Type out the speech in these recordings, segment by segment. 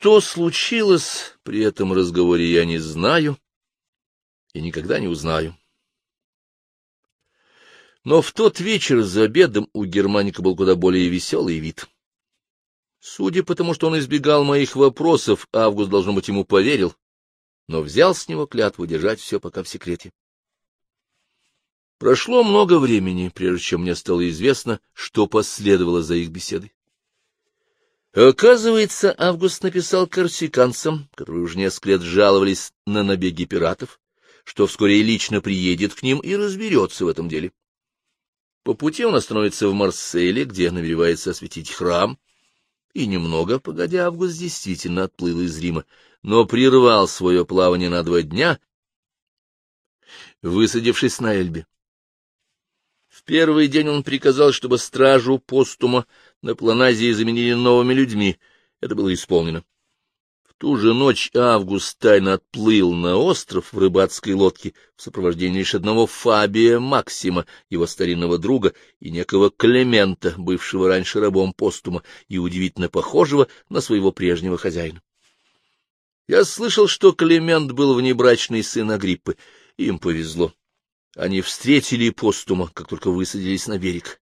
Что случилось при этом разговоре, я не знаю и никогда не узнаю. Но в тот вечер за обедом у Германика был куда более веселый вид. Судя по тому, что он избегал моих вопросов, Август, должно быть, ему поверил, но взял с него клятву держать все пока в секрете. Прошло много времени, прежде чем мне стало известно, что последовало за их беседой. Оказывается, Август написал корсиканцам, которые уже несколько лет жаловались на набеги пиратов, что вскоре лично приедет к ним и разберется в этом деле. По пути он остановится в Марселе, где намеревается осветить храм, и немного, погодя, Август действительно отплыл из Рима, но прервал свое плавание на два дня, высадившись на Эльбе. В первый день он приказал, чтобы стражу постума на Планазии заменили новыми людьми. Это было исполнено ту же ночь Август тайно отплыл на остров в рыбацкой лодке в сопровождении лишь одного Фабия Максима, его старинного друга, и некого Клемента, бывшего раньше рабом постума и удивительно похожего на своего прежнего хозяина. Я слышал, что Клемент был внебрачный сын Агриппы. Им повезло. Они встретили постума, как только высадились на берег.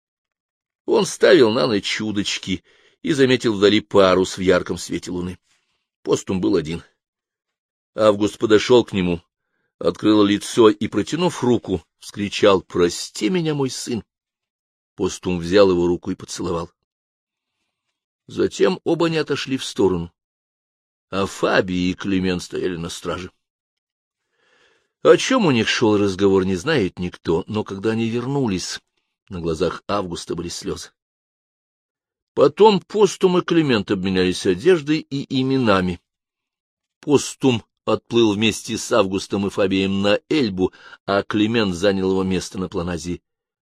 Он ставил на ночь чудочки и заметил вдали парус в ярком свете луны. Постум был один. Август подошел к нему, открыл лицо и, протянув руку, вскричал «Прости меня, мой сын!» Постум взял его руку и поцеловал. Затем оба не отошли в сторону, а Фаби и Климент стояли на страже. О чем у них шел разговор, не знает никто, но когда они вернулись, на глазах Августа были слезы. Потом Постум и Климент обменялись одеждой и именами. Постум отплыл вместе с Августом и Фабием на Эльбу, а Климент занял его место на Планазии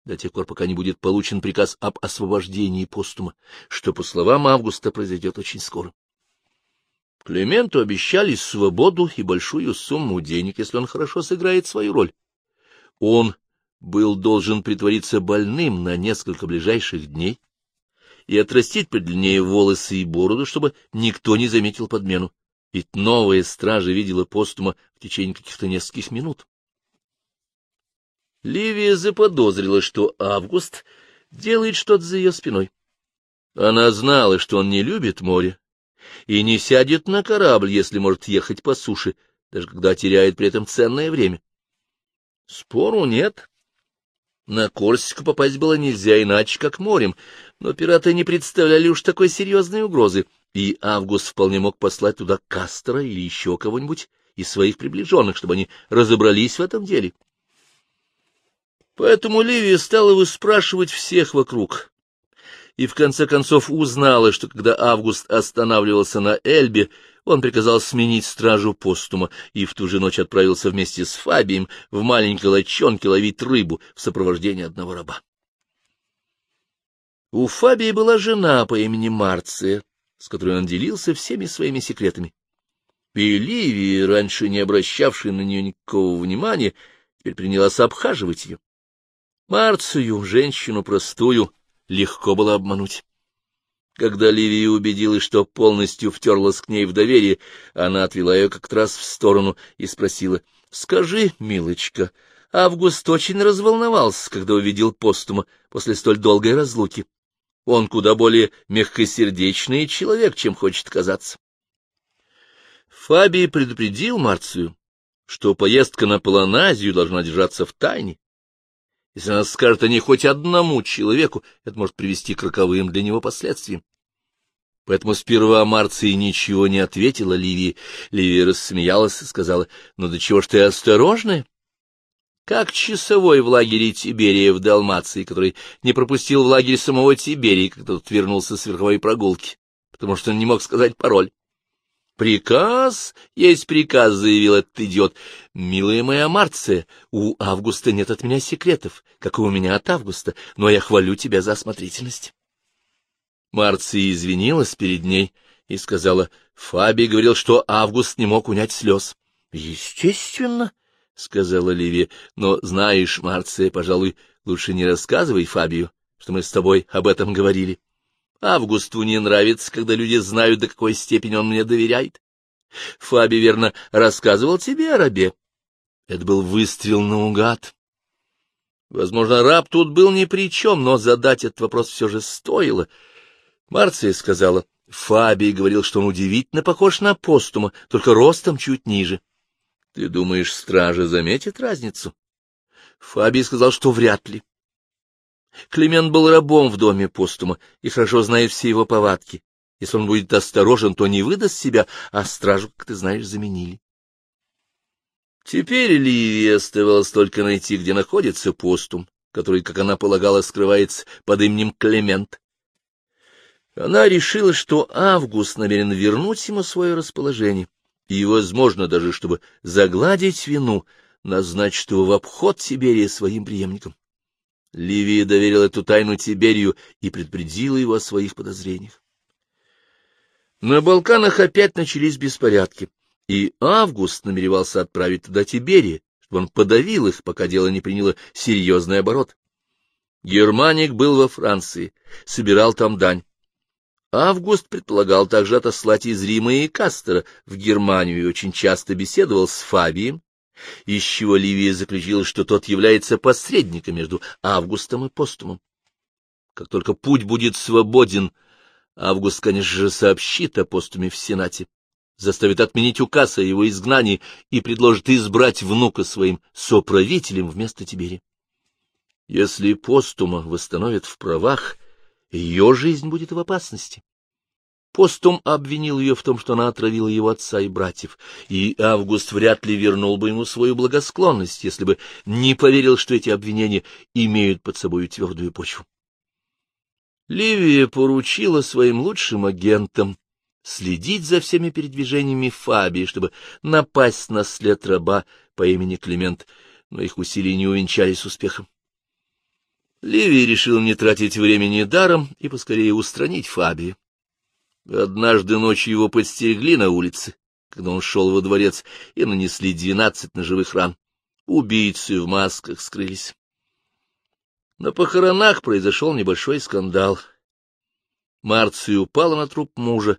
до тех пор, пока не будет получен приказ об освобождении Постума, что, по словам Августа, произойдет очень скоро. Клименту обещали свободу и большую сумму денег, если он хорошо сыграет свою роль. Он был должен притвориться больным на несколько ближайших дней, и отрастить подлиннее волосы и бороду, чтобы никто не заметил подмену. Ведь новая стража видела постума в течение каких-то нескольких минут. Ливия заподозрила, что Август делает что-то за ее спиной. Она знала, что он не любит море и не сядет на корабль, если может ехать по суше, даже когда теряет при этом ценное время. Спору нет. На Корсику попасть было нельзя иначе, как морем, но пираты не представляли уж такой серьезной угрозы, и Август вполне мог послать туда Кастера или еще кого-нибудь из своих приближенных, чтобы они разобрались в этом деле. Поэтому Ливия стала выспрашивать всех вокруг, и в конце концов узнала, что когда Август останавливался на Эльбе, он приказал сменить стражу постума и в ту же ночь отправился вместе с Фабием в маленькой лодчонке ловить рыбу в сопровождении одного раба. У Фабии была жена по имени Марция, с которой он делился всеми своими секретами. И Ливия, раньше не обращавшая на нее никакого внимания, теперь принялась обхаживать ее. Марцию, женщину простую, легко было обмануть. Когда Ливия убедилась, что полностью втерлась к ней в доверие, она отвела ее как-то раз в сторону и спросила, — Скажи, милочка, Август очень разволновался, когда увидел постума после столь долгой разлуки. Он куда более мягкосердечный человек, чем хочет казаться. Фабий предупредил Марцию, что поездка на Полоназию должна держаться в тайне. Если она скажет о ней хоть одному человеку, это может привести к роковым для него последствиям. Поэтому сперва Марция ничего не ответила Ливии. Ливия рассмеялась и сказала, — Ну, до чего ж ты осторожная? Как часовой в лагере Тиберия в Далмации, который не пропустил в лагерь самого Тиберия, когда тот вернулся с верховой прогулки, потому что он не мог сказать пароль. «Приказ есть приказ», — заявил этот идиот. «Милая моя Марция, у Августа нет от меня секретов, как и у меня от Августа, но я хвалю тебя за осмотрительность». Марция извинилась перед ней и сказала, Фаби говорил, что Август не мог унять слез. «Естественно», — сказала Ливия, — но, знаешь, Марция, пожалуй, лучше не рассказывай Фабию, что мы с тобой об этом говорили. Августу не нравится, когда люди знают, до какой степени он мне доверяет. Фаби, верно, рассказывал тебе о рабе. Это был выстрел наугад. Возможно, раб тут был ни при чем, но задать этот вопрос все же стоило. Марция сказала, Фабий говорил, что он удивительно похож на постума, только ростом чуть ниже. Ты думаешь, стража заметит разницу? Фабий сказал, что вряд ли. Климент был рабом в доме постума и хорошо знает все его повадки. Если он будет осторожен, то не выдаст себя, а стражу, как ты знаешь, заменили. Теперь Ливии оставалось только найти, где находится постум, который, как она полагала, скрывается под именем Клемент. Она решила, что Август намерен вернуть ему свое расположение, и, возможно, даже чтобы загладить вину, назначить его в обход Тиберия своим преемником. Ливия доверила эту тайну Тиберию и предупредила его о своих подозрениях. На Балканах опять начались беспорядки и Август намеревался отправить туда Тиберия, чтобы он подавил их, пока дело не приняло серьезный оборот. Германик был во Франции, собирал там дань. Август предполагал также отослать из Рима и Кастера в Германию и очень часто беседовал с Фабием, из чего Ливия заключила, что тот является посредником между Августом и Постумом. Как только путь будет свободен, Август, конечно же, сообщит о Постуме в Сенате заставит отменить указ о его изгнании и предложит избрать внука своим соправителем вместо Тибери. Если постума восстановят в правах, ее жизнь будет в опасности. Постум обвинил ее в том, что она отравила его отца и братьев, и Август вряд ли вернул бы ему свою благосклонность, если бы не поверил, что эти обвинения имеют под собой твердую почву. Ливия поручила своим лучшим агентам следить за всеми передвижениями Фабии, чтобы напасть на след раба по имени Климент, но их усилия не увенчались успехом. Ливий решил не тратить времени даром и поскорее устранить Фабия. Однажды ночью его подстерегли на улице, когда он шел во дворец, и нанесли двенадцать ножевых ран. Убийцы в масках скрылись. На похоронах произошел небольшой скандал. Марция упала на труп мужа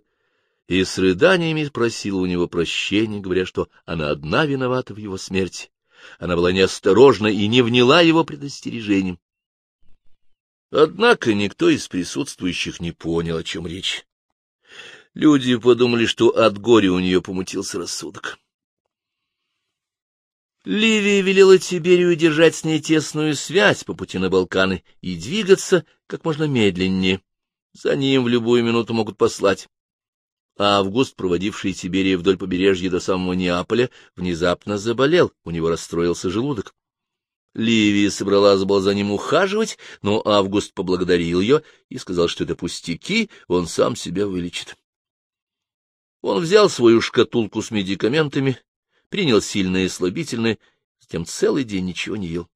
и с рыданиями просила у него прощения, говоря, что она одна виновата в его смерти. Она была неосторожна и не вняла его предостережением. Однако никто из присутствующих не понял, о чем речь. Люди подумали, что от горя у нее помутился рассудок. Ливия велела Тиберию держать с ней тесную связь по пути на Балканы и двигаться как можно медленнее. За ним в любую минуту могут послать а Август, проводивший Тиберия вдоль побережья до самого Неаполя, внезапно заболел, у него расстроился желудок. Ливия собралась была за ним ухаживать, но Август поблагодарил ее и сказал, что это пустяки, он сам себя вылечит. Он взял свою шкатулку с медикаментами, принял сильное слабительное, затем целый день ничего не ел.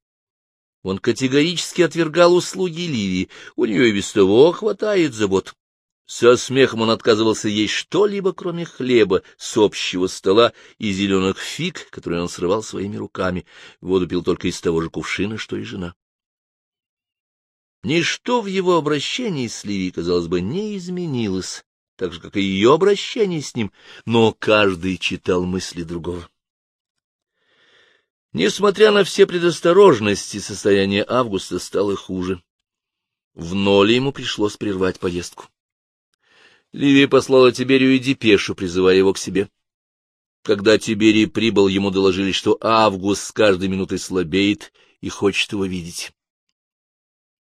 Он категорически отвергал услуги Ливии, у нее и без того хватает забот. Со смехом он отказывался есть что-либо, кроме хлеба, с общего стола и зеленых фиг, которые он срывал своими руками. Воду пил только из того же кувшина, что и жена. Ничто в его обращении с Ливией, казалось бы, не изменилось, так же, как и ее обращение с ним, но каждый читал мысли другого. Несмотря на все предосторожности, состояние Августа стало хуже. В ноле ему пришлось прервать поездку. Ливия послала Тиберию и депешу, призывая его к себе. Когда Тиберий прибыл, ему доложили, что Август с каждой минутой слабеет и хочет его видеть.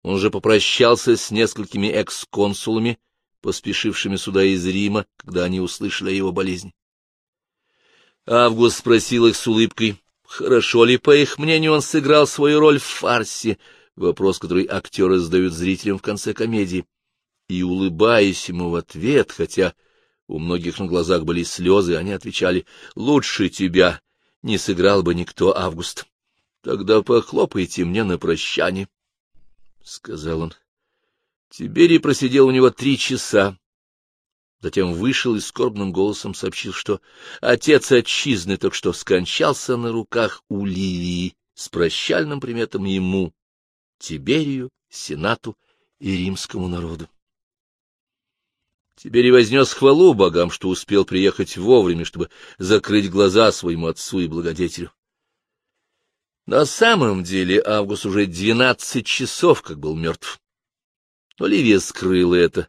Он же попрощался с несколькими экс-консулами, поспешившими сюда из Рима, когда они услышали о его болезни. Август спросил их с улыбкой, хорошо ли, по их мнению, он сыграл свою роль в фарсе, вопрос, который актеры задают зрителям в конце комедии и, улыбаясь ему в ответ, хотя у многих на глазах были слезы, они отвечали, «Лучше тебя не сыграл бы никто, Август. Тогда похлопайте мне на прощание», — сказал он. Тиберий просидел у него три часа. Затем вышел и скорбным голосом сообщил, что отец отчизны только что скончался на руках у Ливии с прощальным приметом ему, Тиберию, Сенату и римскому народу. И вознес хвалу богам, что успел приехать вовремя, чтобы закрыть глаза своему отцу и благодетелю. На самом деле Август уже двенадцать часов как был мертв. Но Ливия скрыла это,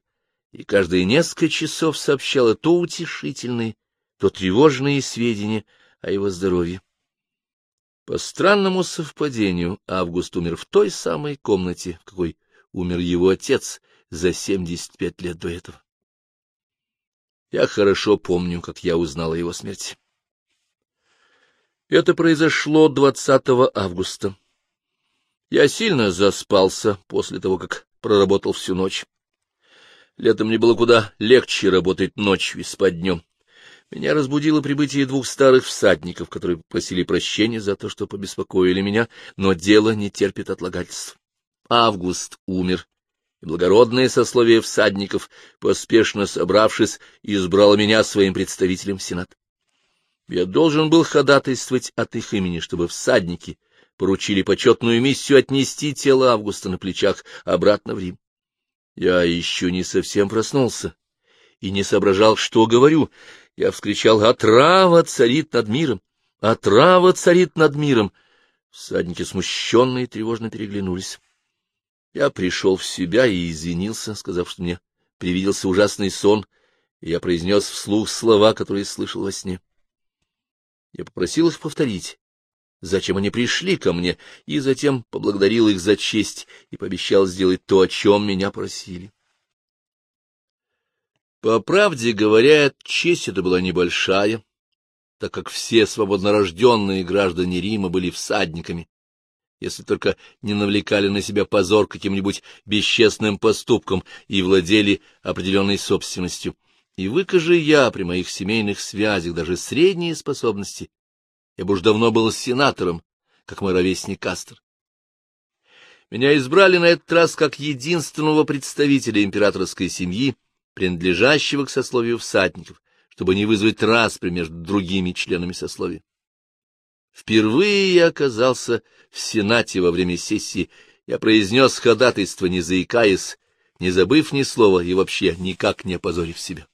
и каждые несколько часов сообщала то утешительные, то тревожные сведения о его здоровье. По странному совпадению Август умер в той самой комнате, в какой умер его отец за семьдесят пять лет до этого. Я хорошо помню, как я узнал о его смерти. Это произошло 20 августа. Я сильно заспался после того, как проработал всю ночь. Летом мне было куда легче работать ночью и спать днем. Меня разбудило прибытие двух старых всадников, которые просили прощения за то, что побеспокоили меня, но дело не терпит отлагательств. Август умер, и благородное сословие всадников, поспешно собравшись, избрало меня своим представителем в Сенат. Я должен был ходатайствовать от их имени, чтобы всадники поручили почетную миссию отнести тело Августа на плечах обратно в Рим. Я еще не совсем проснулся и не соображал, что говорю. Я вскричал «Отрава царит над миром! Отрава царит над миром!» Всадники смущенные тревожно переглянулись. Я пришел в себя и извинился, сказав, что мне привиделся ужасный сон, и я произнес вслух слова, которые слышал во сне. Я попросил их повторить, зачем они пришли ко мне, и затем поблагодарил их за честь и пообещал сделать то, о чем меня просили. По правде говоря, честь эта была небольшая, так как все свободнорожденные граждане Рима были всадниками, если только не навлекали на себя позор каким-нибудь бесчестным поступком и владели определенной собственностью. И выкажи я при моих семейных связях даже средние способности, я бы уж давно был сенатором, как мой ровесник Кастер. Меня избрали на этот раз как единственного представителя императорской семьи, принадлежащего к сословию всадников, чтобы не вызвать распри между другими членами сословия. Впервые я оказался в Сенате во время сессии, я произнес ходатайство, не заикаясь, не забыв ни слова и вообще никак не опозорив себя.